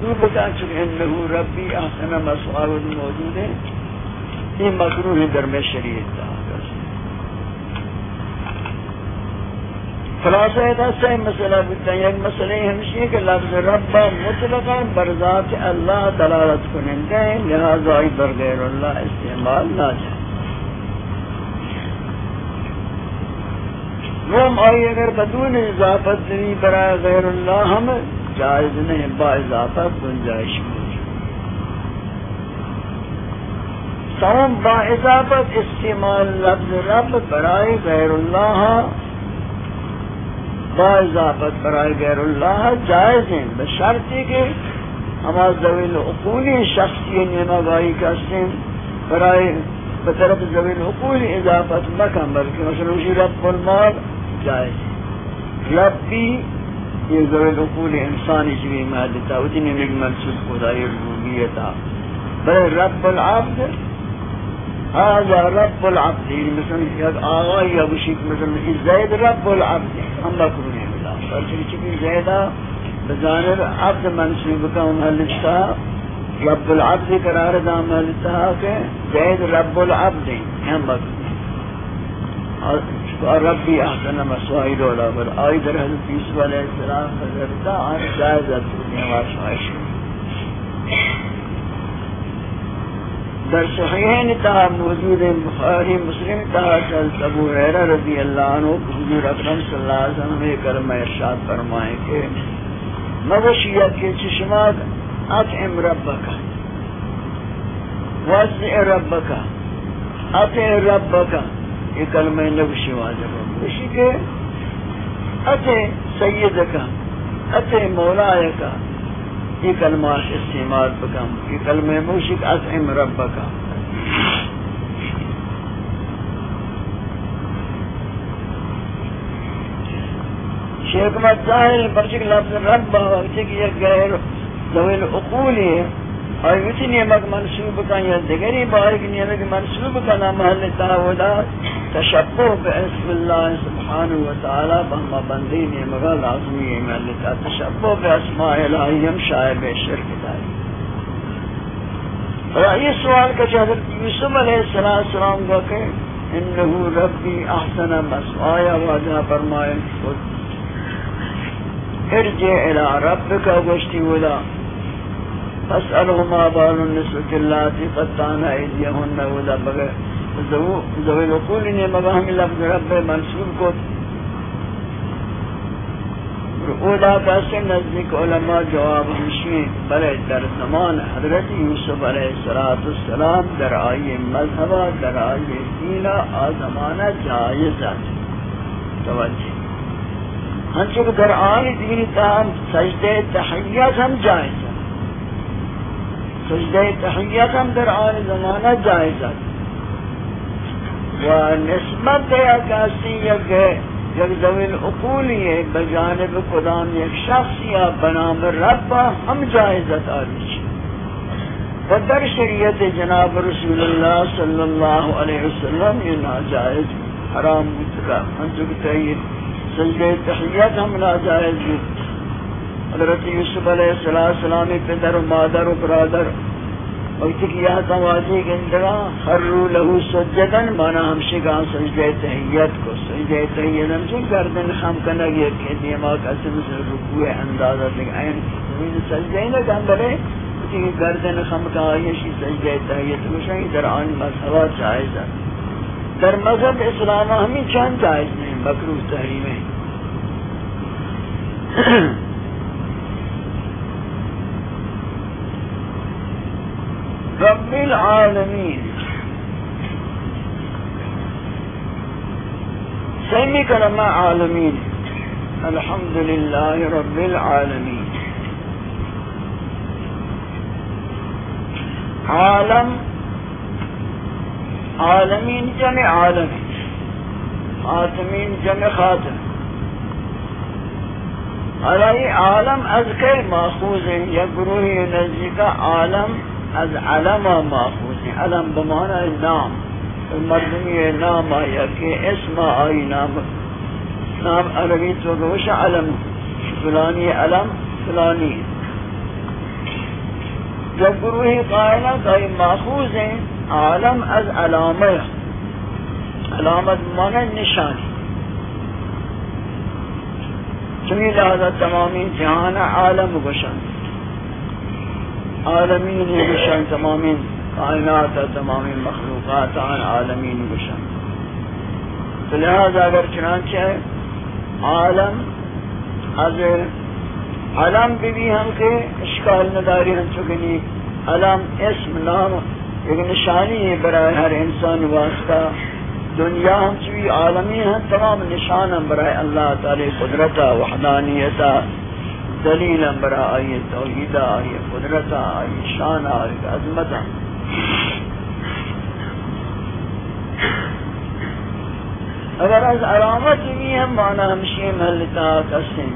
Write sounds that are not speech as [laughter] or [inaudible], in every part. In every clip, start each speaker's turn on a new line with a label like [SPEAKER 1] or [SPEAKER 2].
[SPEAKER 1] تو بتا چکے انہو ربی احسن مسعود موجود ہے یہ مکروح در میں شریعت تھا خلاصہ ہے صحیح مسئلہ بتا ہے ایک مسئلہ ہمشی ہے کہ لفظ رب مطلقا برذات اللہ دلالت کنندے ہیں لہذا بر غیر اللہ استعمال نہ جائے۔ وہ آئی اگر بدون اضافت نہیں، برائے غیر اللہ ہم جائز نہیں با گنجائش سوم با اضافت استعمال لفظ رب برائے غیر اللہ۔ با اضافت برائے غیر اللہ جائز ہیں بشرطی کہ ہما زویل اقولی شخصی نیمہ بائی کسیں برائے بطرف زویل اقولی اضافت مکم بلکہ مثلا رب المال جائز ربی یہ ضرور اقول انسانی جوی مادتا اتنی میں منصوب خدای ربوبیتا بل رب العبد هذا رب العبد مثلا یک آغای یا بشید مثلا زید رب العبد، ہم مکرونه بلا فرچنی چکی زیدہ بجانب عبد منصوب کا محلتا رب العبد قرار دا محلتا کہ زید رب العبد ہم مکرونه ربی احسن مسائل اولا بر آئی در حضرت یوسف علیہ السلام فضرتا آن جائزت دنیا واسمائش در صحیحین تہا موجود بخاری، مسلم تہا چلت ابو حیرہ رضی اللہ عنہ، حضور اکرم صلی اللہ علیہ وسلم نے کرم ارشاد فرمائے کہ مغشیت کے چشمات اطعم ربکا وزع ربکا اطع ربکا یہ کلمہ نبشی واجب ہے۔ کہ اتے سید کا اتے مولا کا یہ کلمات استعمال بکم یہ کلمہ موشک اطعم رب کا شیخ مت ظاہر پرچک لفظ رب وقت کہ یہ غیر ذوی العقول ہے۔ اور اسی نعمت منصوب کا یا دیگری بارک نعمت منصوب کا نام محل تعودا تشبہ باسم اللہ سبحانہ وتعالی بہما بندی نعمت لازمی ہے محل تا تشبہ باسماء الہیم شائب شرک دائی۔ اور یہ سوال کا حضرت یوسف علیہ السلام کو کہ انہو ربی احسن مسوایا واجہ فرمائے۔ ارجع الى ربک وشتی ولا فاسأله ما بال النسوة اللاتي قطعن أيديهن ولا بغير ذوي الوقول نے مباہم لفظ رب منصوب کو اولا کاسے نزدیک علماء جواب ہمشی بلے در زمان حضرت یوسف علیہ السلام در آئی مذہبہ در آئی دینہ آزمانہ جائزت توجہ. ہم ہنچک در آئی دین تاہم سجدے تحییت ہم جائز سجدہ تحییت ہم در آن زمانہ جائز ہے۔ و نسبت ہے کسی یک یک ذویل اقولی ہے، بجانب قدام یک شخص یا بنام رب ہم جائزت آلیش و در شریعت جناب رسول اللہ صلی اللہ علیہ وسلم یہ ناجائز، حرام متقا ہم تحییت سجدہ تحییت ہم ناجائز بود حضرت یوسف علیہ السلام پدر و مادر و برادر وقت کی یہ تواجی گندگا خرو لہو سجدن، مانا ہمشی گاں سجدہ تحییت کو سجدہ تحییت ہمشی گردن خم کنگ یہ کہ دیما قسم سے رکوع اندازہ دیکھ این زمین سجدہ نہ گندرے کہ گردن خم کا آئیشی سجدہ تحییت مشاہی در آن مذہبہ جائز ہے۔ در مذہب اسلام ہمیں چند جائز نہیں مکروح تحریم ہے رب العالمین۔ سیمی کلمہ عالمین۔ الحمد للہ رب العالمین۔ عالم۔ عالمین جمع عالم۔ خاتمین جمع خاتم۔ علی عالم از کے ماخوذ ہیں، یا گروہ نزدیک عالم۔ از علم ماخوذ. ہیں علم بمانا نام. مردمی نام آیا کہ اسم آئی نام. نام عربی تو گوش علم. فلانی علم، فلانی. جو گروہی قائلت ای ماخوذ ہیں عالم از علامہ علامت مانا نشانی. چمی لہذا تمامی جہان عالم گشن عالمین گشن تمامی کائنات تمامی مخلوقات آن عالمین گشن تو لہذا اگر چنانچہ عالم از علم بھی ہم کے اشکال نداری ہم چکنی علم اسم، نام ایک نشانی ہے برای ہر انسان واسطہ. دنیا ہم چوی عالمی ہیں، تمام نشان ہم برای اللہ تعالی قدرتا وحدانیتا دلیل ہم برای آئی توحیدہ آئی قدرتا آئی شانہ آئی۔ عظمتا اگر از علامت بھی ہم مانا ہمشی محلتا کسیں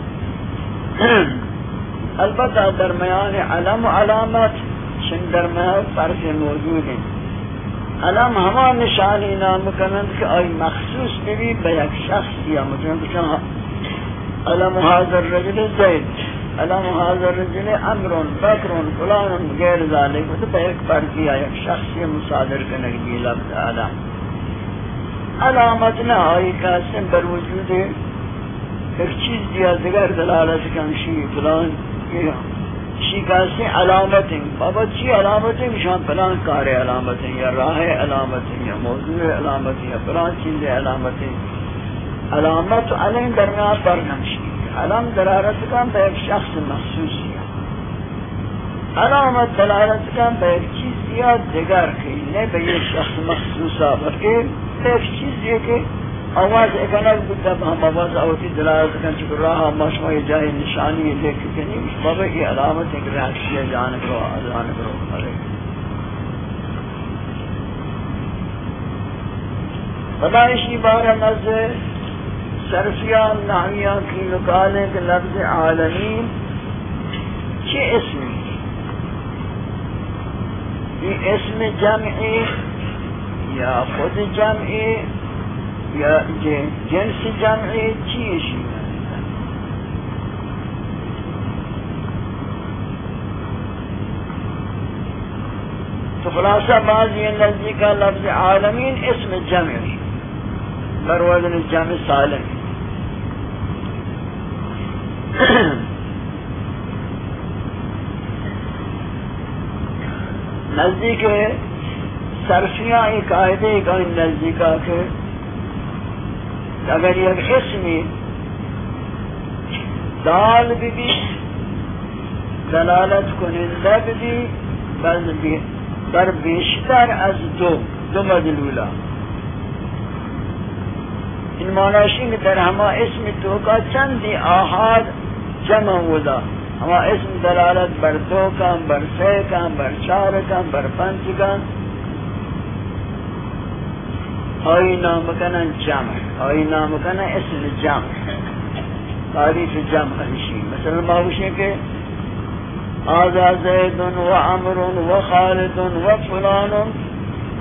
[SPEAKER 1] البتہ درمیان علم علامت شن درمیان فرق موجود ہیں۔ علم ہما نشانی نام کنند کہ آئی مخصوص بھی بے ایک شخص یا مجھے کچھ علم حاضر رجل زید۔ علم حاضر رجل امرون بکرون فلان غیر ذالک تو بے ایک فرقی آئی ایک شخصی مصادر کنگ بھی لفظ علم علامت نہ آئی کاسم بر وجود ایک چیز دیا، دیگر دلالت کنشی فلان شکاستی علامت ہیں۔ بابا چی علامت ہیں، شان فلان کار علامت ہیں، یا راہ علامت ہیں، یا موضوع علامت ہیں، یا فلان چیز علامت ہیں۔ علامت علم درمیان پر نمشی۔ الان دلالت کن به یک شخص مخصوصی علامت دلالت کن به یک چیزی یا دگر که نه به یک شخص مخصوصا بلکه به یک چیزی که آواز اکنال بوده به هم آواز آوتی دلالت کن چکر راه ما شما یه جای نشانی دیگه کنیم. بابا این علامت یک رحشی جانب رو جانب رو بره خدایشی بارم از صرفیان نحویان کی نکالیں کہ لفظ عالمین چی اسمی یہ اسم جمعی یا خود جمعی یا جنس جمعی چیشی تو خلاصہ بعض یہ نزدی کا لفظ عالمین اسم جمعی بر وزن جمع سالم [coughs] نزدیک صرفیاں ایک قاعدے کا نزدیکا کہ اگر یک اسمی دال بھی بھی، دلالت کنندہ بھی، بل بر بیشتر از دو دو مدلولا ان معناشی میں در ہما اسم تو کا چندی آہاد جمع ہودا۔ ہما اسم دلالت بر دو کام، بر سے کام، بر چار کام، بر پنچ کام۔ آئی نام کنن جمع، آئی نام کنن اسم جمع۔ تعریف جمع ہنشی۔ مثلا باوشی کہ آزا زید و عمر و خالد و فلان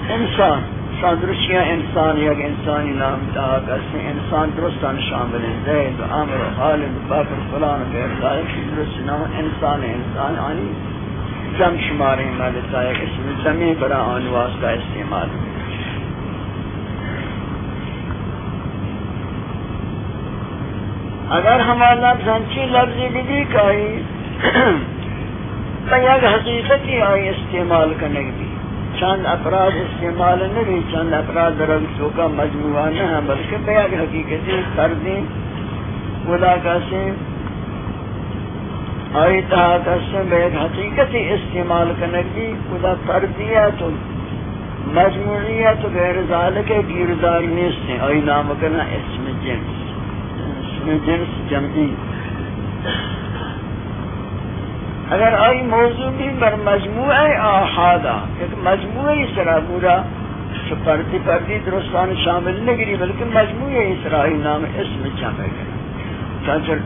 [SPEAKER 1] انسان۔ شان درشیاں انسان یک انسانی نام تا کسی انسان درستان شامل ہیں۔ زید و عمر و خالد و بکر، فلان و غیر ذالک درست نام انسان انسان، آنی۔ جمع شماری مالتا یک اسم جمعی برا آن واسطہ استعمال۔ ہے اگر ہمارا لفظ ہنچی لفظ بھی کئی تو یک حقیقتی آئی استعمال کرنے بھی چند افراد استعمال نہیں چند افراد رگسوں کا مجموعہ نہ ہے بلکہ بیگ حقیقتی کردیں خدا کا سے آئی تہا کسے بیگ حقیقتی استعمال کرنے بھی خدا فردیت مجموعیت غیر ذالک گیردار نیست ہیں۔ آئی نام کرنا اسم جنس۔ اسم جنس جمعی۔ اگر آئی موضوع بھی بر مجموعہ آحادا ایک مجموعہ سرا پورا پردی پردی درستان شامل نگری بلکہ مجموعہ اسرائی نام اسم جمع گئے چانچر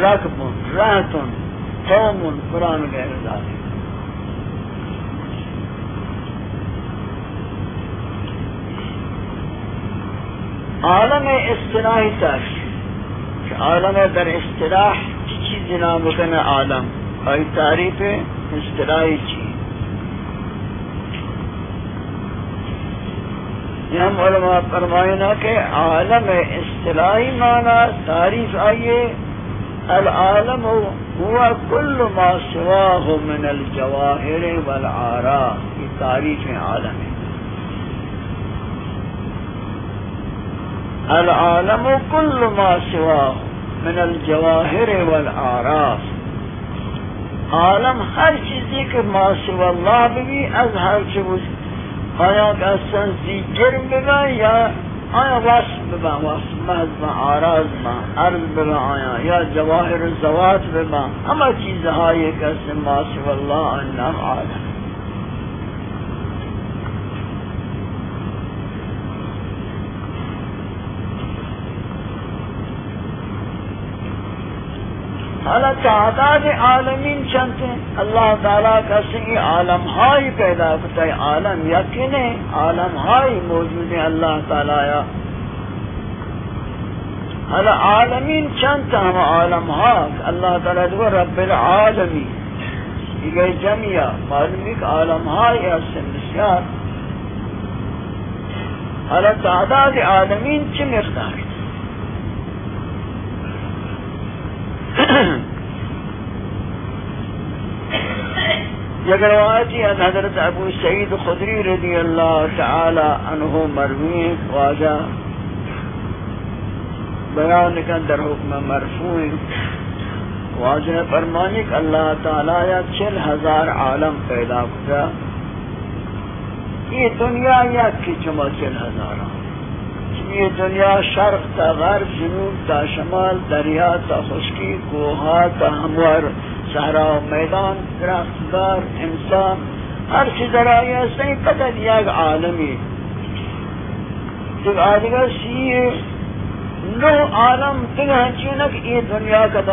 [SPEAKER 1] رکبن رہتن قومن قرآن غیر ذاتی۔ عالم اصطلاحی تک عالم در اصطلاح چیز نام بکن عالم؟ اور تعریف اصطلاحی چیز ہم علماء فرمائنا کے کہ عالم اصطلاحی معنی تعریف آئیے، العالم ہوا کل ما سواه من الجواہر والعارا کی تعریف عالم ہے۔ العالم کل ما سواه من الجواہر والعراف عالم هر چیزی که ما ماسو الله بگی از هر چه بود. آیا اصلا زیگر ببن یا آیا وصف ببن؟ وصف مهد بن آراز بن عرض ببن آیا؟ یا جواهر زوات ببن؟ همه چیزهایی که اصلا ماسو الله انه عالم. حالا تعداد عالمین چنتے اللہ تعالیٰ کا سی عالم ہائی پیدا کرتا ہے، عالم یقین عالم ہائی موجود ہے، اللہ تعالیٰ یا۔ حالا عالمین چنتا ہم عالم ہاک اللہ تعالیٰ دو رب العالمین۔ یہ گئی جمعیہ، معلوم ایک عالم ہائی حسن بسیار۔ حالا تعداد عالمین چی مقدار۔ ہے یک روایتی حضرت ابو سعید خدری رضی اللہ تعالی عنہ مروی واجہ بیان کن در حکم مرفوع۔ واجہ فرمانی کہ اللہ تعالی یا چل ہزار عالم پیدا کتا یہ دنیا یا کی چما چل ہزار یہ دنیا شرق تا غرب، جنوب تا شمال، دریا تا خشکی کوہا تا ہمور صحرا و میدان درختدار انسان، ہر چیز رائی ہے قدر یک عالمی۔ تو آدھگا سی نو عالم تنگ ہنچین کہ یہ دنیا کا تو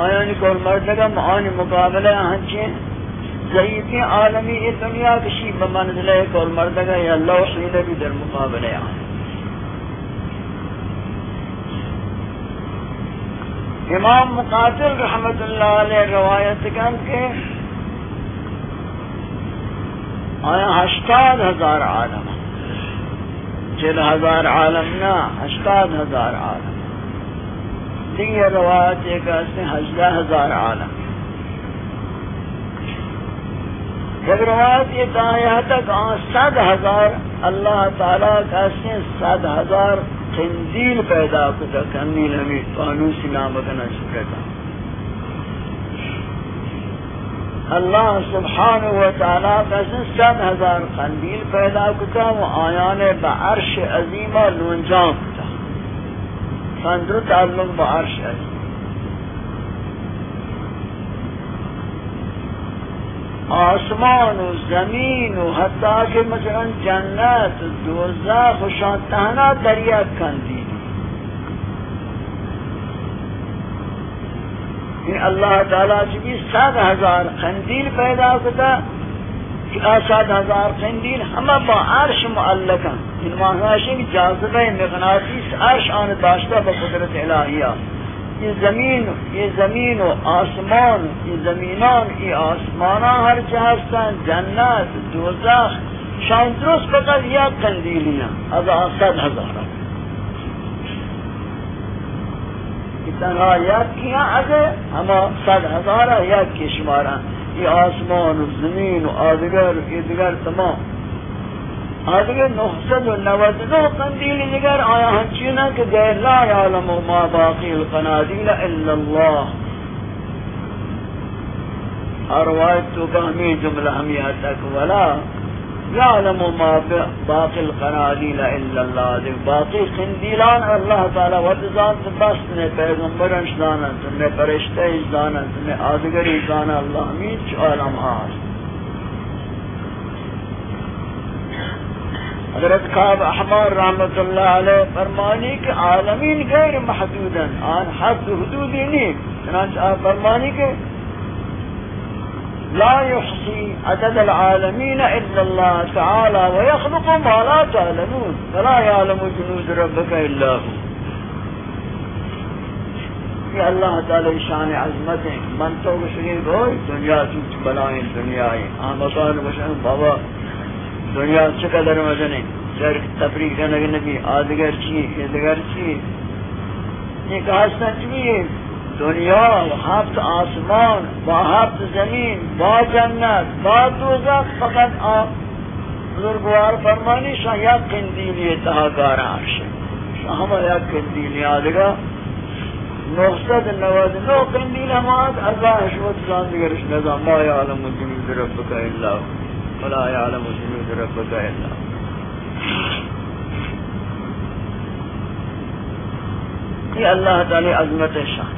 [SPEAKER 1] آیانی کول مردگا معانی مقابلہ ہنچین ضعیفی عالمی یہ دنیا کشی بمنزلہ کول مردگا یا اللہ لوحی نبی در مقابلہ آن۔ امام مقاتل رحمت اللہ علیہ روایت کن کے آیا ہشتاد ہزار عالم چل ہزار عالم نا ہشتاد ہزار عالم۔ دیگر روایت ایک ایسے ہجدہ ہزار عالم جب روایت یہ کہا یہاں تک آن سد ہزار، اللہ تعالیٰ کا سے سد ہزار تنزیل پیدا کتا کنیل ہمیں فانوسی نام کنا شکتا اللہ سبحانہ و تعالیٰ کا ست ہزار قندیل پیدا کتا و آیان با عرش عظیمہ لونجان کتا فاندر تعلق با عرش عظیم۔ آسمان و زمین و حتی کہ مثلا جنت، دوزخ و شانتہنا در یک کندی. این اللہ تعالیٰ چکی سات ہزار خندیل پیدا کتا، کہ سات ہزار خندیل ہمیں با عرش معلقا ان معنی ہے جاذبہ مغناطیس عرش آن داشتہ با قدرت الہیہ. یہ زمین یہ زمین و آسمان، یہ زمینان، یہ آسمانا ہر چہستان جنت، دوزخ، شان درست فقط یا قندیلیاں از آسد ہزارہ تنہا یک کیا اگر ہما صد ہزارہ یک کی شمارہ یہ آسمان و زمین و آدگر یہ تمام۔ آدھگے نحسد و نوز نو قندیل نگر آیا ہنچینا کہ غیر لا یعلم ما باقی القنادیل الا اللہ اروایت تو بہمی جملہ ہمیہ تک ولا یعلم ما باقی القنادیل الا اللہ دے باقی قندیلان اللہ تعالی وردزان بس نے پیغمبرنش دانت نے پرشتہ دانت نے آدھگری دانت اللہ ہمیں چو عالم آست حضرت خواب احمر رحمت اللہ علیہ فرمانی کہ عالمین غیر محدودن آن حد حدودی نہیں چنانچہ آپ فرمانی کہ لا يحصي عدد العالمين إلا الله تعالى ويخلق ما لا تعلمون فلا يعلم جنود ربك إلا هو. کہ اللہ تعالی شان عظمت من تو بشرین ہوئی دنیا چوچ بلائیں دنیا آن مطال بشرین بابا دنیا چقدر مدنی چرک تفریق نگ نبی. آدگر چی؟ ادگر چی؟ یہ کہا سنچوی دنیا ہفت آسمان، با ہفت زمین، با جنت، با دوزخ. فقط آپ بزرگوار فرمانی شاہ یا قندیلی اتحاکار عرش شاہ ہم یا قندیلی آدگا. نوستد نواز نو قندیل ہمات اللہ حشمت زاندگرش نظام. ما یعلم جنود ربک اللہ ولا یعلم جنود ربک اللہ یہ اللہ تعالی عظمت شان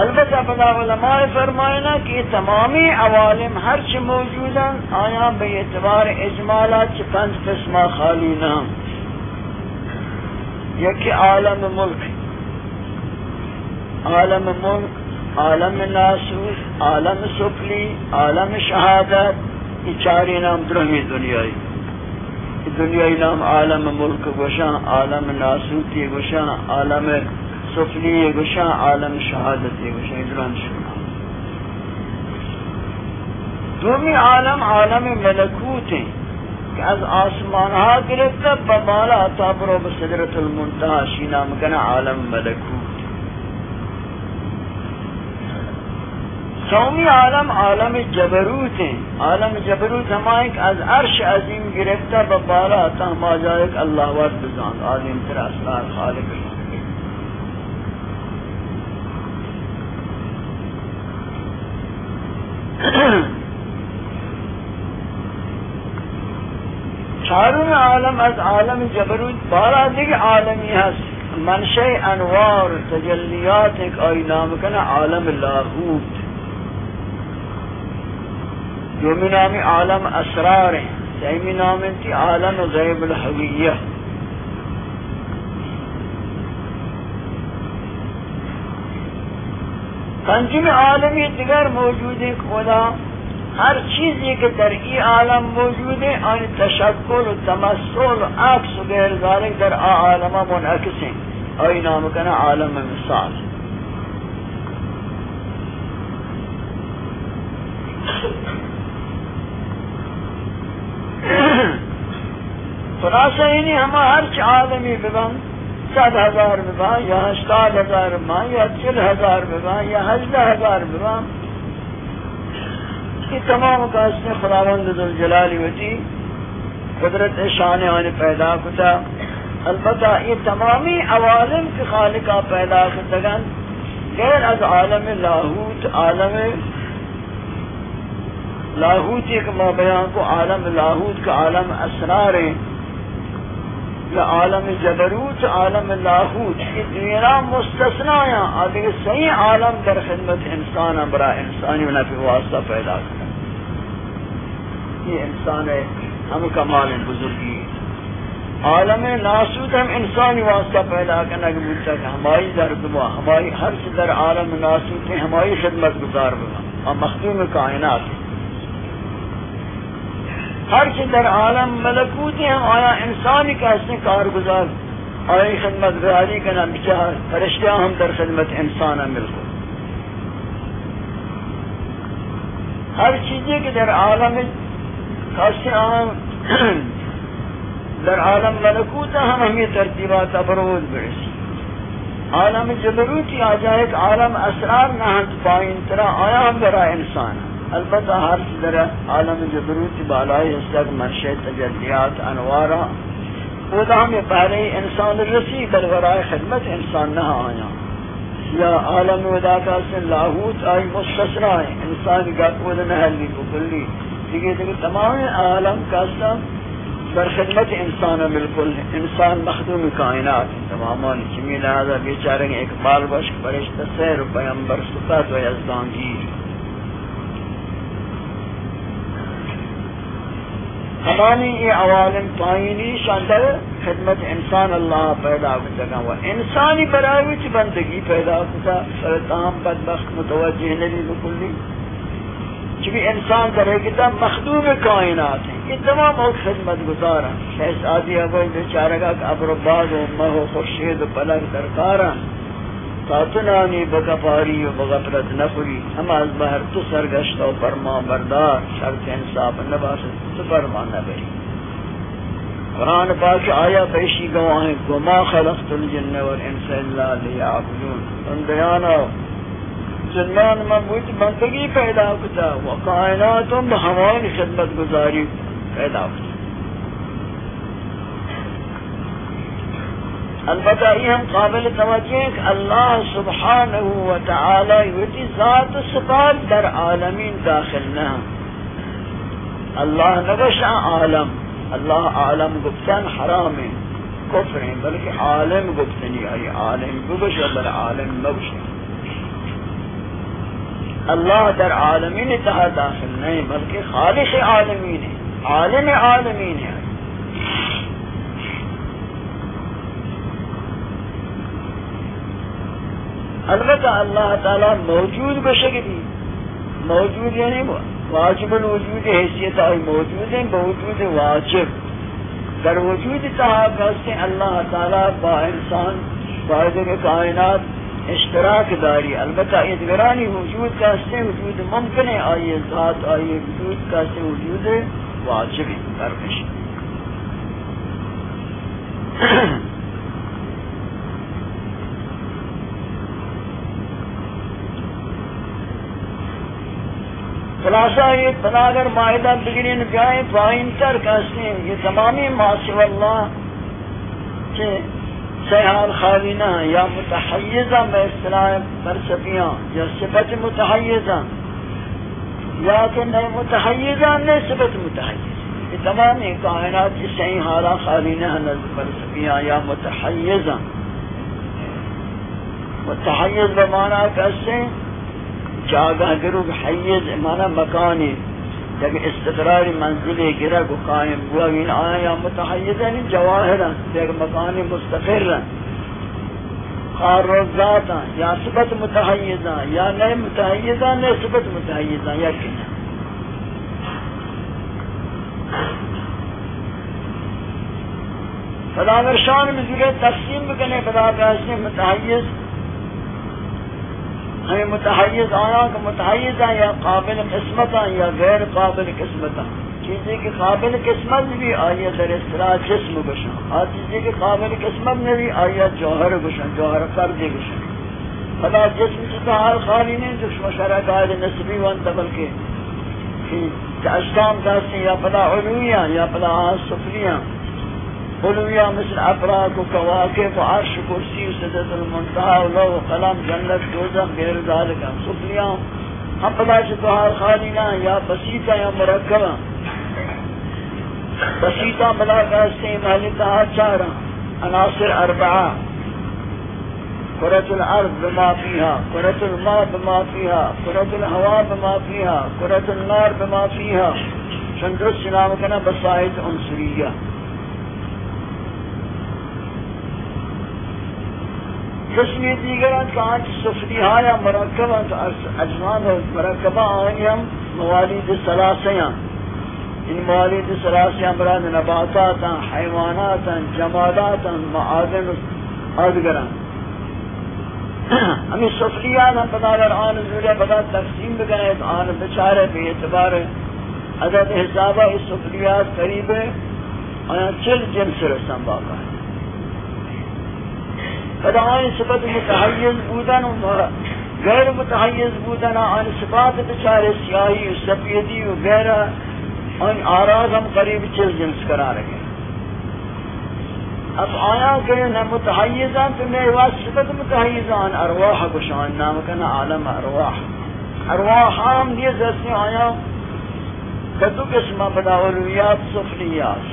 [SPEAKER 1] البتہ بدا علماء فرمائنا کہ تمامی عوالم ہر چی موجودا آیا بے اعتبار اجمالات چی پنج قسمہ خالی نام۔ یکی عالم ملک. عالم ملک، عالم ناسوس عالم سفلی، عالم شہادت، یہ چاری نام درہمی دنیای. دنیای نام عالم ملک گوشاں، عالم ناسوتی گوشاں، عالم سفلی گوشاں، عالم شہادتی گوشاں ادران شنا دومی عالم عالم ملکوت ہیں. کہ از آسمان ہا گرفتا ببالا تابرو بصدرت المنتہا شینا مکنا عالم ملکوت. سومی عالم عالم جبروت ہیں عالم جبروت ہمائیں کہ از عرش عظیم گرفتہ ببالا تا ہم آجائے اللہ وقت بزان عالم تر اسرار خالق [clears throat] چاروں عالم از عالم جبروت بارا دیکھ عالمی ہے منشہ انوار، تجلیات ایک آئی نام کنا عالم لاہوت دومی نامی عالم اسرار. ہیں سیمی نامی تی عالم غیب الحویہ پنجم عالمی دیگر موجود ہے خدا. ہر چیز یہ در ای عالم موجود ہے، آن تشکل و تمثل و عکس و غیر ذالک در آ عالمہ منعکس ہیں۔ آئی نام کنا عالم مثال۔ خلاصہ یعنی ہم ہر آدمی ببن سات ہزار ببن یا ہشتاد ہزار ببن یا چل ہزار ببن یا ہزدہ ہزار ببن یہ تمام کا اس نے خداوند ہوتی قدرت شان آنے پیدا کتا۔ البتہ یہ تمامی عوالم کے خالقہ پیدا کتگن، غیر از عالم لاہوت عالم لاہوت ایک ما بیان کو عالم لاہوت کا عالم اسرار ہے۔ عالم جبروت، عالم لاہوت دنیا مستثنا آدھے صحیح عالم در خدمت انسان، برا انسانی نفی واسطہ پیدا کر یہ انسان ہے، ہم کمال بزرگی عالم ناسوت ہم انسانی واسطہ پیدا کرنا کہ بودتا کہ ہماری در دعا ہماری ہر سے در عالم ناسوت ہیں، ہماری خدمت گزار بنا ہم مخدوم کائنات ہیں۔ ہر چیز در عالم ملکوت ہم آیا انسانی کا اس کارگزار آئی خدمت گزاری کا نام چاہ فرشتیاں ہم در خدمت انسان مل کو ہر چیز کے در عالم خاص در عالم ملکوت ہم ہمیں ترتیبات ابروز برسی عالم جبروتی آ جائے کہ عالم اسرار نہ پائن طرح آیا ہم برا انسان. البتہ ہر در عالم جبروت بالائی حصد منشہ تجلیات انوارا وہ تو ہمیں پہلے انسان رسی، بل ورائے خدمت انسان نہ آیا. یا عالم ودا کا سن لاہوت آئی مستثرہ ہے انسان کا قول نحلی جی دیکھے دیکھے تمام عالم کا سن بر خدمت انسان بالکل انسان مخدوم کائنات تمام چمی لہذا بیچارے ایک بال بشک فرشتہ سیر پیمبر سطح و یزدان گیر ہمانی یہ عوالم پائنی شاندر خدمت انسان اللہ پیدا کرتا و انسانی براوی چی بندگی پیدا کرتا سرطان، بدبخت، متوجہ نبی بکلی چونکہ انسان کرے کتا مخدوم کائنات ہیں، یہ تمام اور خدمت گزار ہیں۔ شہس آدھی اگر بیچارگا کہ ابر باغ و مہ و خورشید و پلک درکار ہیں۔ تاتنانی بکفاری و بغفرت نفری۔ ہم از بہر تو سرگشت و فرما بردار۔ شرط انصاف نباست تو فرما نبری۔ قرآن پاک آیا پیشی گواہیں، گما خلقت الجن والانس اللہ لیعبدون۔ اندیانا من بوچ بندگی پیدا کتا و کائناتم ہماری خدمت گزاری پیدا کتا البتہ یہ ہم قابل توجہ ہیں کہ اللہ سبحانہ و تعالی یوتی ذات صفات در عالمین داخل نہ اللہ نگشا عالم. اللہ عالم گفتن حرام ہے کفر ہیں بلکہ عالم گفتنی آئی عالم بگشا بل عالم مبشا اللہ در عالمین تہا داخل نہیں، بلکہ خالق عالمین ہے، عالم عالمین ہے۔ البتہ اللہ تعالی موجود بشکلی موجود یعنی واجب الوجود، حیثیت آئی موجود ہیں، موجود واجب۔ در وجود تہا اللہ تعالی با انسان باعث کائنات اشتراک داری. البتہ ادگرانی وجود کہتے ہیں وجود ممکن ہے آئی ذات آئی وجود کہتے ہیں وجود واجب ہے خلاصہ یہ بنا اگر معاہدہ بگڑین جائیں فائن تر کہتے ہیں یہ تمامی معاشر اللہ سے سیحال خالینہ یا متحیزہ میں اصطلاح برسفیاں یا صفت متحیزہ۔ یا کہ نئے متحیزہ نئے صفت متحیزہ۔ یہ تمامی کائنات کی صحیح حالہ خالینہ نظر برسفیاں یا متحیزہ۔ متحیز بمانا کہتے ہیں جاگہ گروگ حیز مانا مکانی۔ جب استقرار منزل گرہ کو قائم ہوا، ان آیا یا متحیزن جواہرا دیکھ مکانی مستقر خار روزاتا یا صفت متحیزا یا نئے متحیزا نئے صفت متحیزا یا کنا فلا اگر شان میں ذکر تقسیم بکنے فلا کہ متحیز ہمیں متحیز آیا کہ متحیز ہیں یا قابل قسمت ہیں یا غیر قابل قسمت ہیں۔ چیزیں کی قابل قسمت بھی آئیے در اصطلاح جسم گشن ہر چیزیں کی قابل قسمت میں بھی آئیے جوہر گشن جوہر قرض گشن فلا جسم کی تو حال خالی نہیں جو مشرہ قائد نسبی وانتا بلکہ اجسام کہتے یا فلا علویاں یا فلا سفلیاں علویہ مثل افراق و کواکب و عرش کرسی و صدت المنتحہ و لو و قلم، جنت دوزم غیر ذالک، ہم سفلیاں ہم پتا چتوہار خالینا یا بسیطہ یا مرکبہ۔ بسیطہ بلا کہستے ہیں محلتہ چارا عناصر اربعہ۔ قرۃ الارض بما فيها قرۃ الماء بما فيها قرۃ الهواء بما فيها قرۃ النار بما فيها چندرس نام کنا بسائط عنصریہ قسمی دیگر کہاں سفری یا مرکبہ اجمان مرکبہ آئیں ہم موالید سلاسیاں [clears throat] ان موالید سلاسیاں براد نباتات حیوانات جمادات معادن آدگران. ہمیں سفریات ہم پتا اگر آن زوریا پتا تقسیم بکنے آن بچارے بے اعتبار عدد حسابہ اس سفریات قریب ہے آیا چل جنس رسن باقا. ہے قد صفت متحیز بودن و غیر متحیز بودن، آن صفات بچار سیاہی و سفیدی و غیر آن آراز ہم قریب چل جنس کرا رہے اب آیا کہ نہ متحیزان تو میرے واسط صفت متحیزان ارواح کو شان نام کنا عالم ارواح۔ ارواح ہم یہ دستے آیا۔ کدو قسمہ بدا علویات سفلیات۔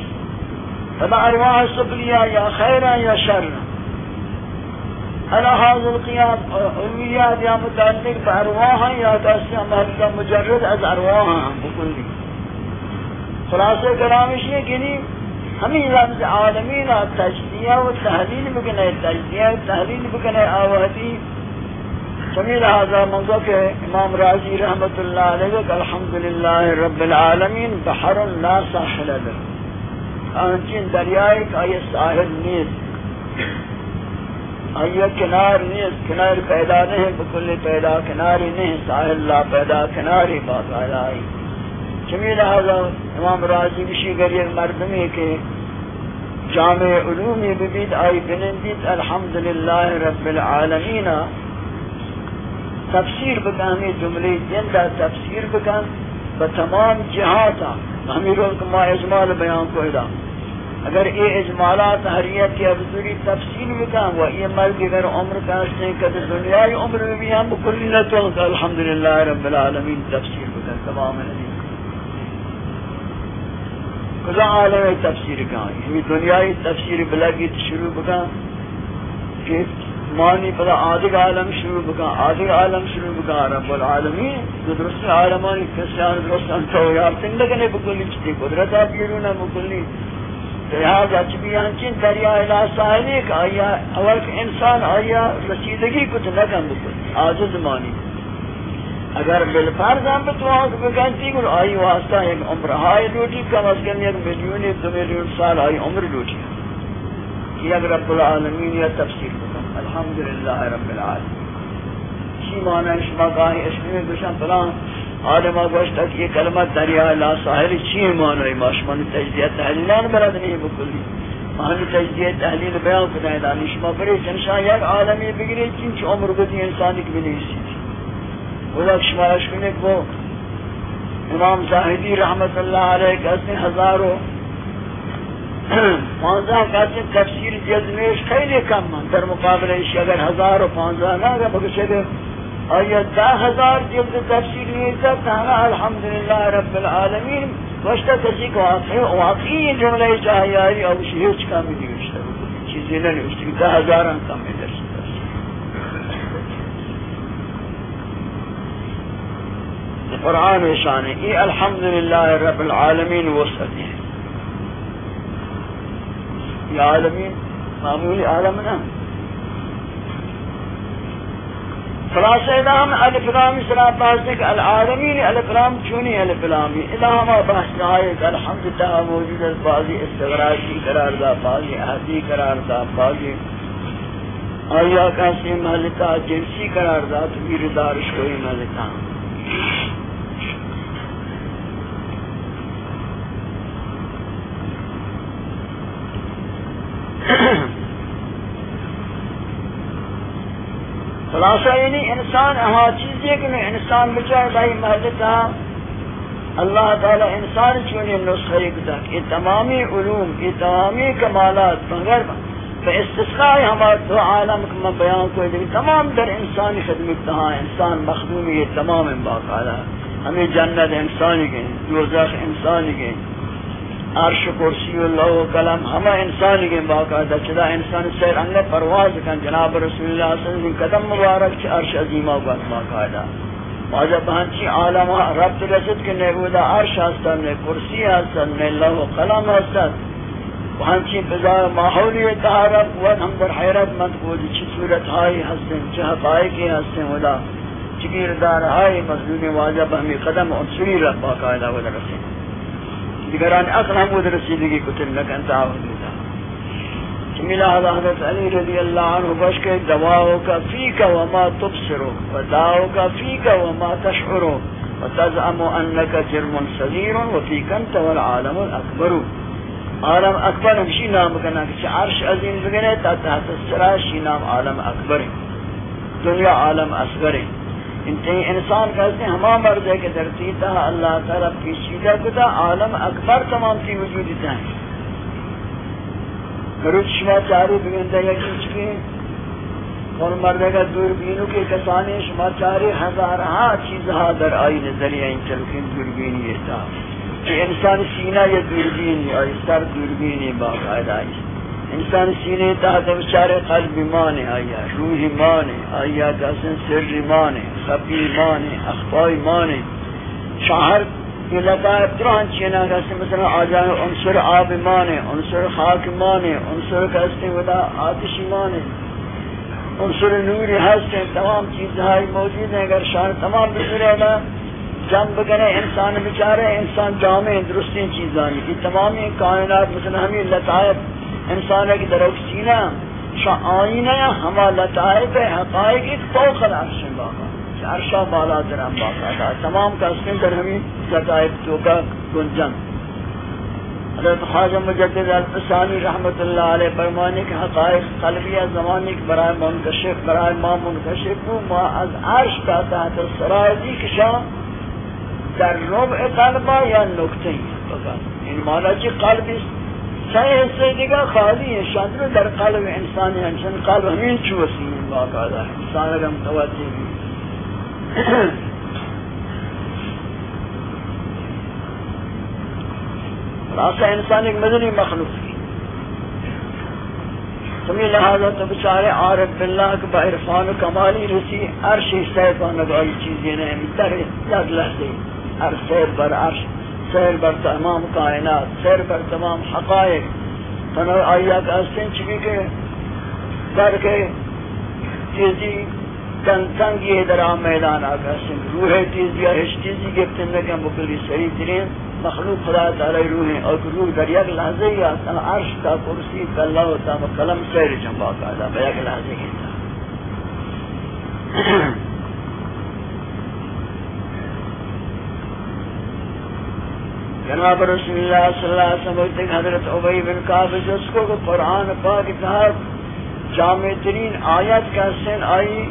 [SPEAKER 1] بدا ارواح سفلیات یا خیرہ یا شر۔ شرہ على هذا القيام علميات يا متعلق بأرواحا يا تأسيا مهلكا مجرد، از أرواحا بكل خلاصة كلامش یہ کہ نہیں، ہمیں لفظ عالمین تجزیہ و تحلیل بکنے، تجزیہ و تحلیل بکنے آوہدی سمی لہذا منگو کہ امام راضی رحمت اللہ علیہ، کہ الحمدللہ رب العالمین بحر لا ساحل در آنچین دریائی کا یہ ساحل نیست. آیا کنار نیست کنار پیدا نہیں بکل پیدا کناری نہیں ساحل لا پیدا کناری، باقاعدہ آئی چمی لہذا امام راضی بشی گر یک مردمی کے جامع علومی ببید آئی بنندید الحمدللہ رب العالمین۔ تفسیر بکن، ہمیں جملے زندہ تفسیر بکن، بتمام جہاتا ہمیں روز کما اجمال بیان کو ادا اگر یہ اجمالات حریت کی ابزوری تفصیل بکن و یہ مرد اگر عمر کا حسن کہ دنیای عمر میں بھی ہم بکلی نتو الحمدللہ رب العالمین تفسیر بکن تمام نبی کجا عالم تفسیر کہاں ہمیں یعنی دنیای تفسیر بلگی شروع بکن کہ مانی پدا آدھگ عالم شروع بکن آدھگ عالم شروع بکن رب العالمین درست عالمانی کسیان درست انتو یارتن لگنے بکلی چتی قدرت آپ گرونا بکلی۔ لہذا چبی ہنچین دریا الہ ساحلی کا آیا، اول انسان آیا، رسیدگی کچھ نکم بکل آجز مانی۔ اگر بالفرض ہم تو بتواز بکنتی گل آئی واسطہ ایک عمر ہائی لوٹی، کم از کم ایک ملیون دو ملیون سال آئی عمر لوٹی۔ یہ اگر رب العالمین یا تفسیر بکن، الحمدللہ رب العالمین۔ شی معنی شما گاہی اشمی گوشن فلان آدم آگوشت کہ یہ کلمہ دریا لا ساحل چی معنی ماشمان تجدیہ تحلیلان برد نہیں بکلی معنی تجدیہ تحلیل بیان کدائیں دانی شما بری چنشان یک عالمی بگری چنچ عمر گتی انسانی کی بنیسی تھی۔ اولا شما اشکنک وہ امام زاہدی رحمت اللہ علیہ کہتے ہیں ہزاروں [clears throat] پانزہ کہتے ہیں تفسیر جزمیش خیلی کم من در مقابلہ اسی اگر ہزار و پانزہ نہ اگر بگشے آیا دا ہزار جلد تفسیر نیتا تانا الحمدللہ رب العالمین وشتا کسی کو واقعی جملہ چاہیے آئی او شہیچ کامی دیوشتا چیزی ننوشتا کہ دا ہزاران کامی درستا قرآن شان ہے یہ الحمدللہ رب العالمین وسط ہے۔ یہ عالمین، معمولی عالم نہ خلاصہ ادام الفلام صلاة بازدک العالمین الفلام چونی الفلامی الہما بحث آئیت الحمدللہ موجود بعضی استغراقی قرار دا بعضی احدی قرار دا، بازی آیا کسی ملکہ جنسی قرار دا، تو دارش کوئی ملکہ۔ خلاصہ یعنی انسان اہا چیز ہے کہ میں انسان بچائے بھائی محلتا ہاں۔ اللہ تعالی انسان چونی نسخہ کتا یہ تمامی علوم، یہ تمامی کمالات بغیر بے استثناء ہمارا دو عالم کا میں بیان کو دیں تمام در انسانی خدمت تہا انسان مخدومی یہ تمام باقاعدہ۔ ہمیں جنت انسانی گئے دوزخ انسانی گئے عرش کرسی اللہ و کلم انسان کے باقاعدہ چدا انسان سیر انگ پرواز کن جناب رسول اللہ صلی اللہ علیہ وسلم قدم مبارک چھ عرش عظیمہ و باقاعدہ واجہ بہنچی عالم رب رسد کے نبودا عرش حسن نے کرسی حسن نے اللہ و قلم حسن بہنچی بزار ماحولی تحرک ود ہم در حیرت مند کو چھ صورت ہائی حسن چھ حقائقی حسن ودا چکیر دار ہائی مظلوم واجہ بہمی قدم عنصری رب باقاعدہ ود رسد دیگران اقل ہم ادھر رسیدگی کتن لکن تعاون دیتا. چمیلہ حضرت علی رضی اللہ عنہ بش کے دواؤ کا فیک وما تبصرو و داؤ کا فیک وما تشعرو و تزعم انکا جرم صغیر و فیک انت والعالم الاکبر. عالم اکبر ہمشی نام کنا کہ عرش عظیم بگنے تا تحت السرا شی نام عالم اکبر. دنیا عالم اصغر. ہے انسان کہتے ہیں ہما مرد ہے کہ درتی تا اللہ تعالیٰ پیچیدہ کتا، عالم اکبر تمام کی وجود تا ہے گروچ شما چاری بگندہ یا کچھ کی مرد ہے دوربینوں کے کسانی شما چاری ہزار ہاں چیزہا آئی نظریہ ان چلکن دور بینی یہ تا کہ انسان سینہ یا دور بینی آئی سر دور بینی باقاعدہ آئی انسان سینے تحت بچارے قلب مانے آیا روح مانے آیا کسن سر مانے خبی مانے اخفائی مانے شاہر یہ لطائف تران چینا کسن مثلا آجان انصر آب مانے انصر خاک مانے انصر کسن ودا آتشی مانے انصر نوری ہستے تمام چیز ہائی موجود ہیں. اگر شاہر تمام بزرے گا جنب بگنے انسان بچارے، انسان جامع، درستی چیزانی. یہ تمامی کائنات مثلا ہمیں لطائف انسان کی طرف سینہ آئینہ ہما لطائف حقائق ایک فوق العرش باقا۔ عرشہ بالا درم باقا تھا۔ تمام کا اسکن در ہمیں لطائف تو کا گنجن۔ حضرت خواجہ مجدد الفسانی رحمت اللہ علیہ فرمانے کے حقائق قلبیہ زمانی کے برائے منکشف، برائے ما منکشف ما از عرش کا تحت سرائزی کشا در ربع قلبہ یا نکتے ہیں ان یعنی مانا چی قلبی صحیح حصے دیگا خالی ہے شاندر در قلب انسانی انسان قلب ہمین چوسی ہیں باقاعدہ انسان اگر متوجہ بھی خلاصہ انسان ایک مدنی مخلوق کی تمہیں لہذا تو بچارے عارف باللہ کے با عرفان و کمالی رسی، عرش حصہ پانا والی چیزیں نہیں در یک لحظے ہر سیر بر عرش۔ سیر بر تمام کائنات سیر بر تمام حقائق. تنو آئیا کا چکی کے در کے چیزی تنگ تنگ یہ درام میدان آگا سن. روح چیزی یا ہش چیزی گفتن لگا مکلی سری ترین مخلوق خدا تعالی روح ہیں اور روح در یک لحظے ہی آتا عرش تا کرسی تا اللہ تا قلم سیر جنبا کا دا بیک لحظے ہی جناب رسول اللہ صلی اللہ علیہ وسلم حضرت عبی بن قابل جس کو قرآن پاک تحت جامع ترین آیت کا سن آئی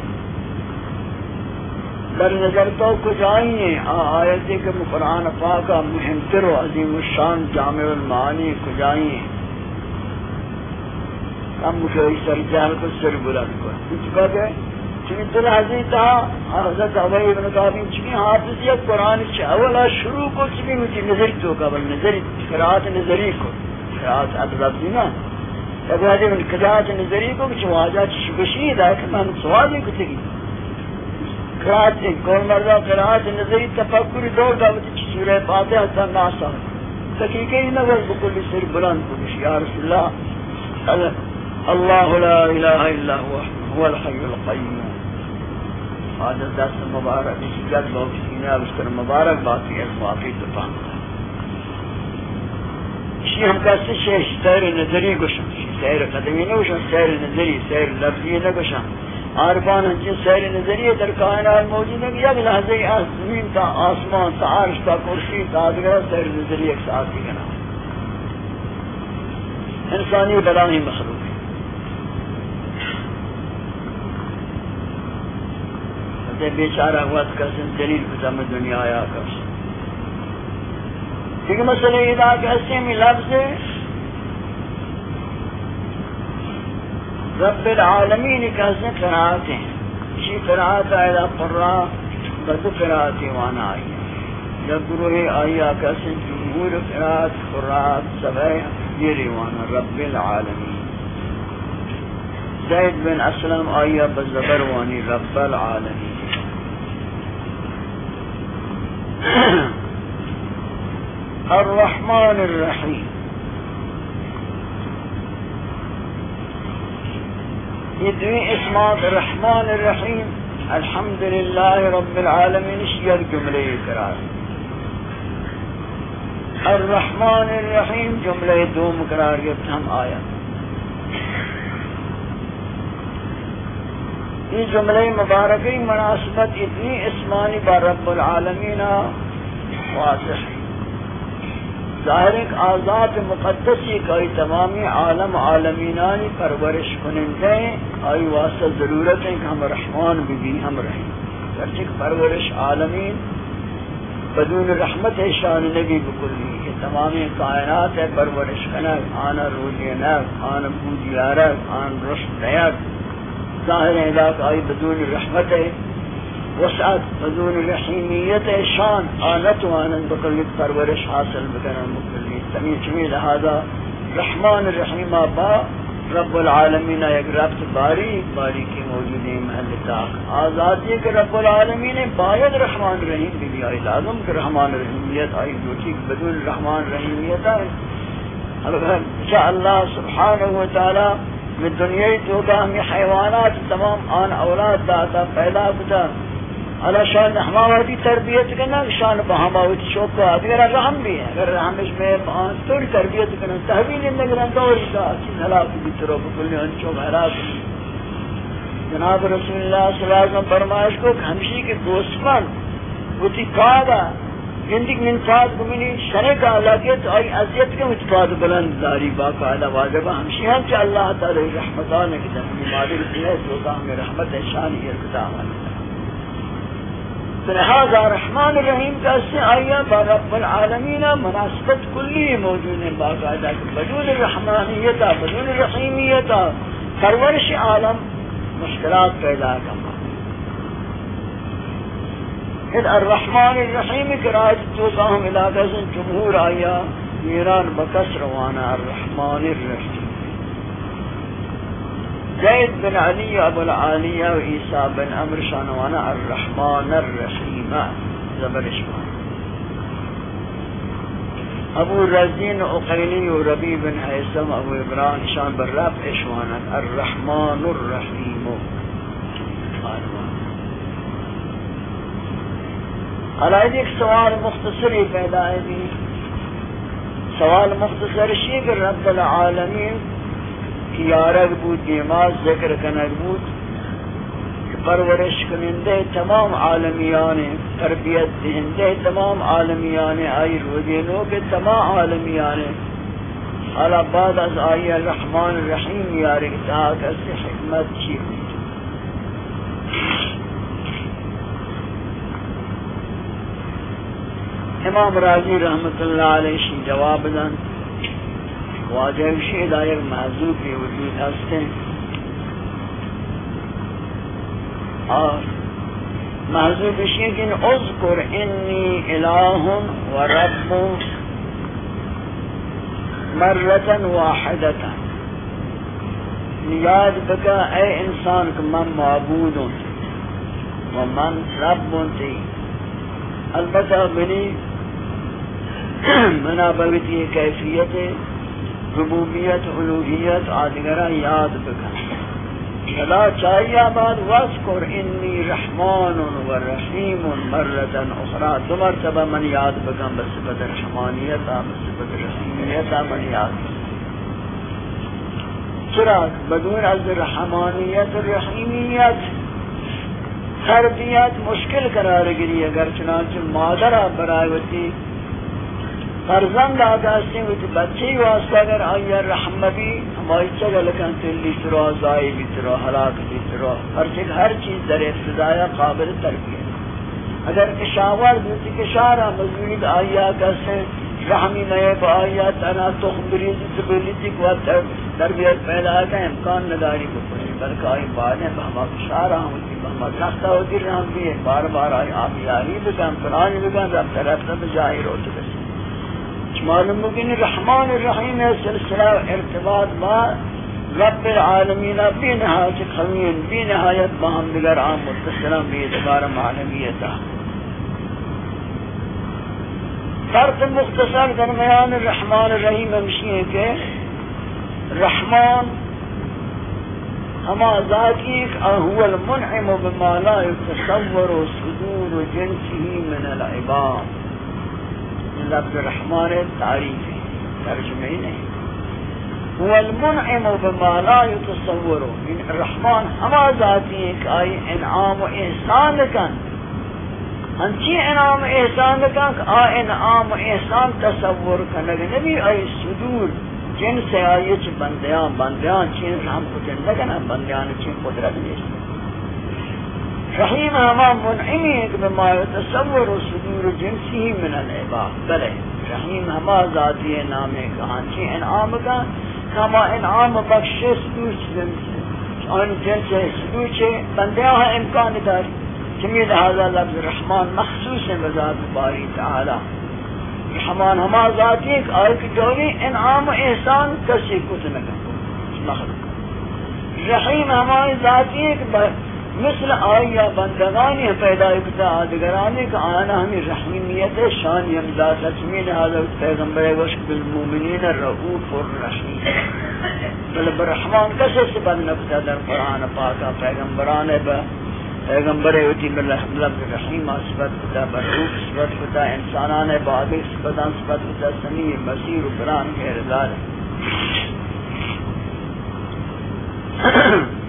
[SPEAKER 1] در نظر تو کچھ آئی ہیں؟ ہاں، آیتی کہ قرآن پاک مہمتر و عظیم الشان جامع المعانی کچھ آئی ہیں؟ ہم مجھے اس سر جہل کو سر بلند کو کچھ کہتے ہیں چونکہ دل حضرت عبی ابن قابل چونکہ حافظیت قرآن چھ اولا شروع کو چونکہ مجھے نظر تو قبل نظری قرآت نظری کو قرآت ادرب دینا جی تب حضی من قرآت نظری کو کچھ واجہ چشبشید ہے کہ میں سوالی کو تھی قرآت کون مرضا قرآت نظری تفکر دور دعوت چی سورہ فاتحہ تا ناسا تحقیقی نظر بکل سر بلند کنش یا رسول اللہ اللہ لا الہ الا ہوا هو الحی القیم حاضر دست مبارک، اسی جد بہت سینے اس طرح مبارک باقی ہے واقعی دفان شی ہم کہتے شیش سیر نظری گوشن سیر قدمی نگوشن سیر نظری سیر لفظی نگوشن عارفان ہنچین سیر نظریے در کائنات موجود ہے کہ یک لحظے زمین تا، آسمان تا، عرش تا، کرسی تا آدگر سیر نظریے ایک ساتھ کی گنا انسانی بلاہی مخلوق ہے بیچارہ وقت کا سن، دلیل کتا میں دنیا آیا کر کیونکہ مسئلہ یہ ادا کیسے میں لفظ رب العالمین کا سے قرآت ہیں۔ اسی قرآت آئے قرآ بد قرآت وانا آئی جب گروہ آئی آکا سے، جمہور قرآت قرآت سبے یہ روانا رب العالمین۔ زید بن اسلم آئی بزبر وانی، رب العالمین۔ الرحمن الرحیم یہ دوی اسمات الرحمن الرحیم الحمدللہ رب العالمین شیر جملے قرار الرحمن الرحیم جملے دوم قرار گفت ہم آیا یہ جملے مبارکی مناسبت اتنی اسمانی با رب العالمین واضح ظاہر ایک آزاد مقدسی کئی تمامی عالم عالمینانی پرورش کنندے آئی واسطہ ضرورت ہے کہ ہم رحمان بھی بھی ہم رہیں۔ گرچہ پرورش عالمین بدون رحمت شان نبی بکلی یہ تمامی کائنات ہے، پرورش کنک آنا روزی نک آنا بودی آرک آن رشد نیک ظاہر علاق آئی بدون رحمت ہے، وسعت، بدون رحیمیت ہے، شان، آنت و آنند بکلی پرورش حاصل بکنن مکلی تمی چمی لہذا رحمان رحیم با رب العالمین ایک ربط باری باری کی موجودی محل تاک۔ آزادی کہ رب العالمین باید رحمان رحیم بھی بھی آئی لازم کہ رحمان رحیمیت آئی جو ٹھیک بدون رحمان رحیمیت آئی اگر اللہ سبحانہ و تعالی میں دنیا تو ہمیں حیوانات تمام آن اولاد داتا پیدا کتا۔ اللہ شان ہماواتی تربیت کرنا شان بہاماوتی شوق کو اگر رحم بھی ہے۔ اگر رحم اس میں تھوڑی تربیت کرنا تحویل اندر دوری کا چیز ہلاک بھی ترو بکلی انچو ہلاک جناب رسول اللہ صلی اللہ علیہ وسلم فرمائش کو ہمشی کے دوستمن وتی کادا گندی من فاد گمنی شرع کا اللہ تو آئی عذیت کے متفاد بلند داری باقاعدہ واجبہ ہمشی ہم کہ اللہ تعالی رحمتان کی جنبی مادر دیئے تو میں رحمت شانی ارتداء والی لہذا رحمان الرحیم کا اس سے آیا با رب العالمین مناسبت کلی موجود ہے باقاعدہ بدون رحمانیتا بدون رحیمیتا پرورش عالم مشکلات پیدا کرنا الرحمن الرحیم کے راج تو کام علاقہ سے جمہور بکس روانا الرحمن الرحیم. زید بن علی ابو العالیہ و عیسیٰ بن عمر شانوانا الرحمن الرحیم. زبر اشمان ابو رزین اقیلی و ربی بن حیثم ابو ابران شان بر رب اشوانا الرحمن الرحیم. علائد ایک سوال مختصری پیدا ہے جی۔ سوال مختصر شیخ رب العالمین کی یارگ بود دیماز ذکر کنگ بود۔ پرورش کنندے تمام عالمیان تربیت دہندے، تمام عالمیان آئی رودینوں کے تمام عالمیان۔ حالا بعد از آئی الرحمن الرحیم، یارگ تاک اس حکمت چی؟ إمام راضی رحمت اللہ علیہ جواب دن واجب شید آئے محضوب کی وجود ہستے اور محضوب شید ان اذکر انی الہ و رب مرتا واحدتا. یاد بکا اے انسان کا من معبود و من رب تی. البتہ بنی [clears throat] منا بگتی کیفیت، ربوبیت الوحیت آدگرہ، یاد بکن فلا چاہیے بعد وذکر انی رحمان و رحیم مرتا اخرى۔ دو مرتبہ من یاد بکن بصفت رحمانیت بصفت رحیمیت، من یاد چراغ، بدون از رحمانیت، رحیمیت۔ تربیت مشکل قرار گری اگر چنانچہ مادر برائے فرزند آتا ہستی ہوئی بچے واسطہ اگر آئی رحم بھی ہماری چگہ لکن تلی ترا زائی بھی ترا حلاک بھی ترا ہر چیز ہر چیز در ابتدایا قابل تربیت اگر کشاور دوتی کشارہ مزید آئی آتا رحمی نئے با آئی تنا، تخم بریزی تبلیتی کو تربیت پیدا آتا امکان نداری کو پڑی بلکہ آئی بعد ہیں ہما کشارہ ہوتی ہما درختہ ہوتی رحم بھی بار بار آئی آبی آئی بکن فلانی بکن رب طرف تب جاہر بسی۔ معلوم بگین رحمان الرحیم سلسلہ ارتباط با رب العالمین بی نہایت خوین بی نہایت باہم دگر عام متصلہ بی ادبار معلومیتا فرق مختصر درمیان الرحمن الرحیم ہمشی ہے کہ رحمان ہما ذاتی ایک اہو المنعم بما لا يتصور صدور جنسه من العباد۔ لفظ رحمان تعریف ترجمه نہیں. هو المنعم بما لا يتصور ان الرحمن ہما ذاتی ایک آئی انعام و احسان کن ہنچی انعام و احسان کن کہ آ انعام و احسان تصور کن. کنگ نبی آئی صدور جن سے آئی چھ بندیان بندیان چین رحم کتن لگنا بندیان چین قدرت نیست. رحیم ہما منعمی ایک بما تصور و صدور جنسی من العباد۔ بلے رحیم ہما ذاتی نام کہانچی انعام کا، کما انعام بخش صدور جنسی ان جنس صدور چھے بندیاں ہیں، امکان داری۔ چمی لہذا لفظ رحمان مخصوص ہے بذات باری تعالی۔ رحمان ہما ذاتی ایک آئے دوری انعام و احسان کسی کچھ مخلوق۔ رحیم ہماری ذاتی ایک مثل آیا بندگانی پیدا اکتا آدگرانی کا آنا ہمیں رحیمیت شان یمزاد لچمین حضرت پیغمبر وشک بالمومنین رعوف الرحیم. بل برحمان کسی سے بند نکتا در قرآن پاکا پیغمبران با پیغمبر ہوتی لفظ رحیم صفت کتا برحوق صفت کتا انسانان باغی صفتان صفت کتا سمیع بصیر و قرآن کے رضار قرآن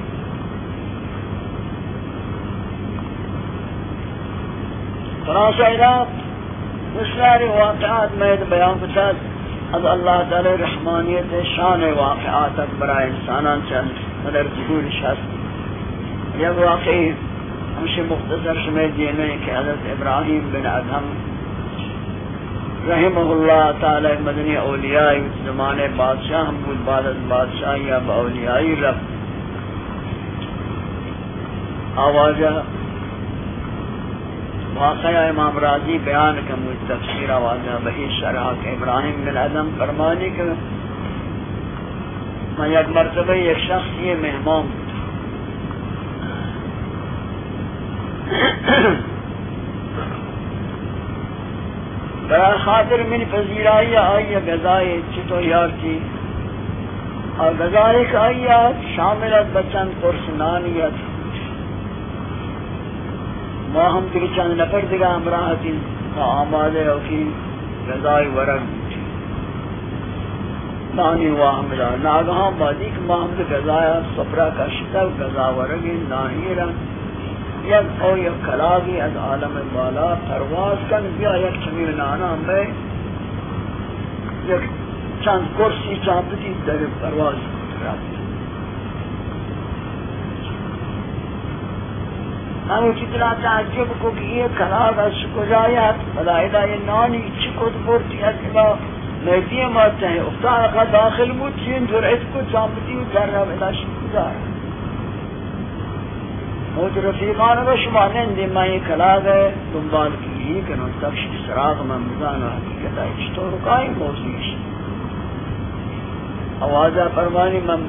[SPEAKER 1] شاہدات مشلار واقعات میں بیان کتا از اللہ تعالی رحمانیت شان واقعات برای انسانان چند مدر ظهور شست یک واقعی ہمشہ مختصر شمیر دینے کہ حضرت ابراہیم بن ادھم رحمہ اللہ تعالی مدنی اولیاء زمان بادشاہ ہم بود بعد از بادشاہ یا با اولیائی رب۔ آوازہ واقعہ امام راضی بیان کا مجھ تفسیر آوازہ بہی شرح کہ ابراہیم بن ادھم فرمانی کہ میں یک مرتبہ یک شخص، یہ مہمان۔ برای خاطر من پذیرائی آئی غذائی چتو یار تھی اور غذائی کا آئیات شاملت بچند پرسنانیت ما ہم تکی چند نفر دگا امراحتی آمادے ہو کی غذائی ورگ نانی واہمدہ ناگہاں بادی کہ ما ہم غذایا سپرا کا شتر غذا ورگی نانی رنگ یک او یک کلاغی از عالم بالا پرواز کن. بیا یک چمی نانا میں یک چند کرسی چاپتی در پرواز. رفت ہمیں کتنا تعجب کو کہ یہ کلاغ از کجایت بلائدہ یہ نانی چکت بورتی ہے کہ نیتی ماتے ہیں۔ افتار داخل موچین در اس کو چاپتی در رہا بلا شکر موت رفیقان و شما نندی میں یہ کلاغ ہے۔ دنبال کی ہی کنو تکش سراغ من بزانا حقیقت ہے۔ چطور رکائی موضوعش آوازہ فرمانی من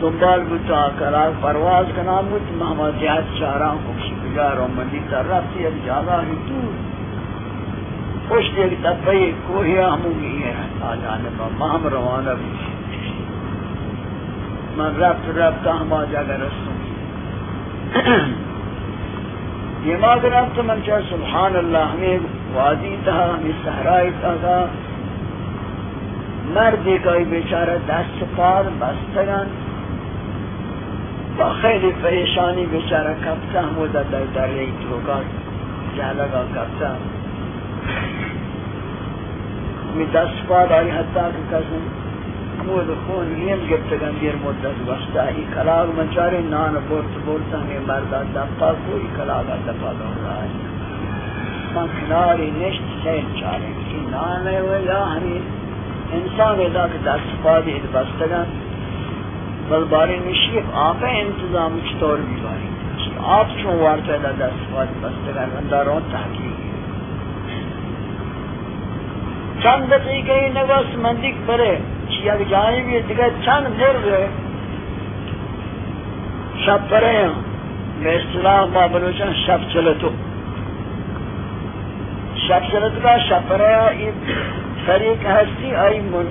[SPEAKER 1] دنبال بتا کلاغ پرواز کا نام بود محمد جہت چاران خوشی بجار و مندی تر رفتی ایک جاگہ ہی دور۔ خوش دیکھ تبئی کوئی ہموں گی ہے آجانے پر مہم روانہ بھی۔ من رفت رفت ہم آجا گا رسول یہ مادر اب من چاہ سبحان اللہ، ہمیں وادی تھا، ہمیں صحرائی تھا مردی کا بیچارہ دست پار بستگان با خیلی پریشانی بیچاره کپتان بود در دره توگان جلگا کپتان می دست پا داری حتی که کسی مود خون لیم گفتگم دیر مدت وقتا ای کلاغ من چاری نان برد می مرد مردا دفتا کوئی کلاغ دفتا دورا آئی من کناری نشت سیل چاری این نان ہے یا ہمیں انسان ادا که دست پادی ادبستگم بستگن بل باری نشیف آپ انتظام چطور بھی باری آپ چون وارتا ادا دست پادی بستگن اندارون تحقیق؟ چند دقیقے نگوست مندک برے یک جانبی دیگر چند مرغ شب پرے ہیں۔ میں اصطلاح ما بلوچن شب چلتو شب چلتو کا شب پرے ہیں طریق ہستی آئی من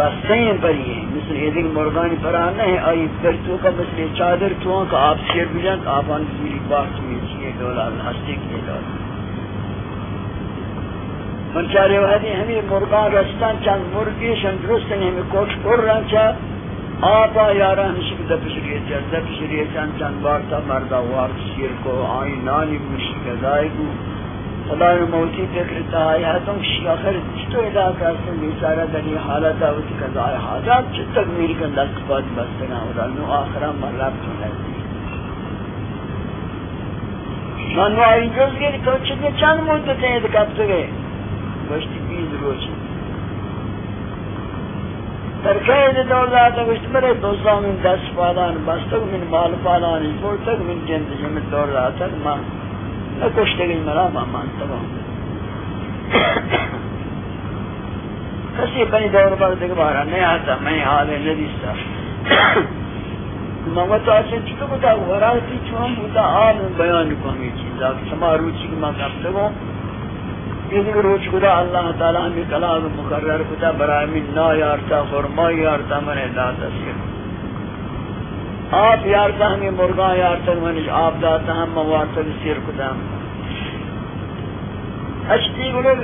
[SPEAKER 1] بستیں پری ہیں۔ مثل ایدنگ مرغانی پرانا ہے، آئی پرتو کا مثل چادر تو کا آپ شیر بجن آپ آن پوری بات میں چیئے دولا ہستی کی دولا من چاری وحدی ہمیں مرغان رستان چند مرگی شن درستن ہمیں کوش پر رہن رنچا آپا یارا ہمشک دپش ریچا دپش ریچا چند بار تا مردا وار سیر کو آئی نانی مشک ازائی گو۔ خدا موتی فکر تا حتم شی آخر چطو ادا کرسن بیچارا دنی حالتا ہوتی کزائی حاجات چت تک میری کن دست پاس بستنا ہو رہا نو آخرا من رب تو نزدی من آئی جز گئی تو چکے چند مدت ہیں دکھتے گئے۔ گوشت بیز روچ در قید دولت گوشت برے دوستان من دست پالان بستگ من مال پالان بولتگ من جند جمع دولت من کشته نکشتگی مرا ما من تمام کسی بنی دور پر دیکھ بارا نہیں آتا، میں حال ندیستا ممتا سے چکو بتا وراتی چون بوتا آل بیان کو ہمیں چیزا سما روچی کی میں کب تکوں یہ روچ خدا اللہ تعالی ہمیں کلام مقرر خدا برای من نا یارتا خرما یارتا من داتا سیر آپ یار یارتا ہمیں مرغاں یارتا منش آپ داتا ہم موارتا سیر کدام اشتی گلے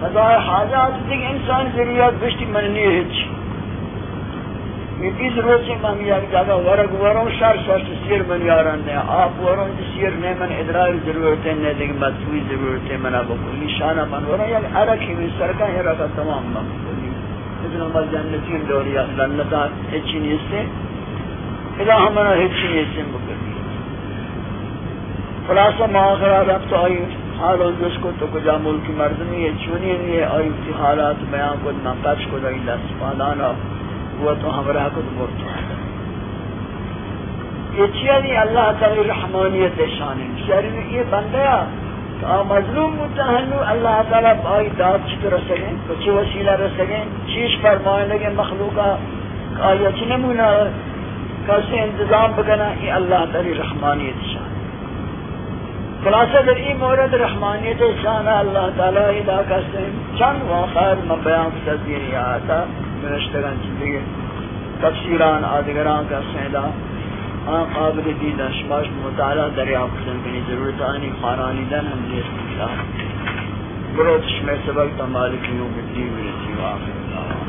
[SPEAKER 1] قضاء حاجات دیکھ انسان ضروریات بشتی من نہیں ہچ۔ یہ بھی ضرورت ہے ہم یک جگہ ورگ وروں شر شر سے سیر من یاران دے آپ وروں سیر نے من ادرار ضرورت ہے نے دیکھ مطوی ضرورت ہے منا بکلی شانہ من وروں یک عرقی من سرکا ہے رکھا تمام مقبولی ادنا مل جنتین دوری لنتا ہچی نیستے ادا ہمنا ہچی نیستے بکلی خلاصہ مآخرہ رب تو آئی حال جس کو تو کجا ملکی مردمی ہے چونی ہے۔ آئی تی حالات بیان کو نقش کو دائی دست پادانا ہوا تو ہمراہ کو تو مرتا ہے۔ یہ چیئے اللہ تعالی رحمانیت شان ہے شہر میں یہ بندیا تو مظلوم متحنو اللہ تعالی بائی داد چکر رسگیں کچھ وسیلہ رسگیں چیش فرمائے لگے مخلوقہ آیا نمونہ کیسے انتظام بگنا، یہ اللہ تعالی رحمانیت شان خلاصہ در این مورد رحمانیت شان اللہ تعالی ادا کرتے چند واقعات میں بیان تذیر تصدیر آتا نوشتگان چیزی تفسیران آدگران کا سیدا آن قابل دیدن شماش مطالعہ دریافت کنی ضرورت آنی خانانی دن ہم دیش مشاہ بروت شمی سبق تا مالک یوم الدین ورسی واقع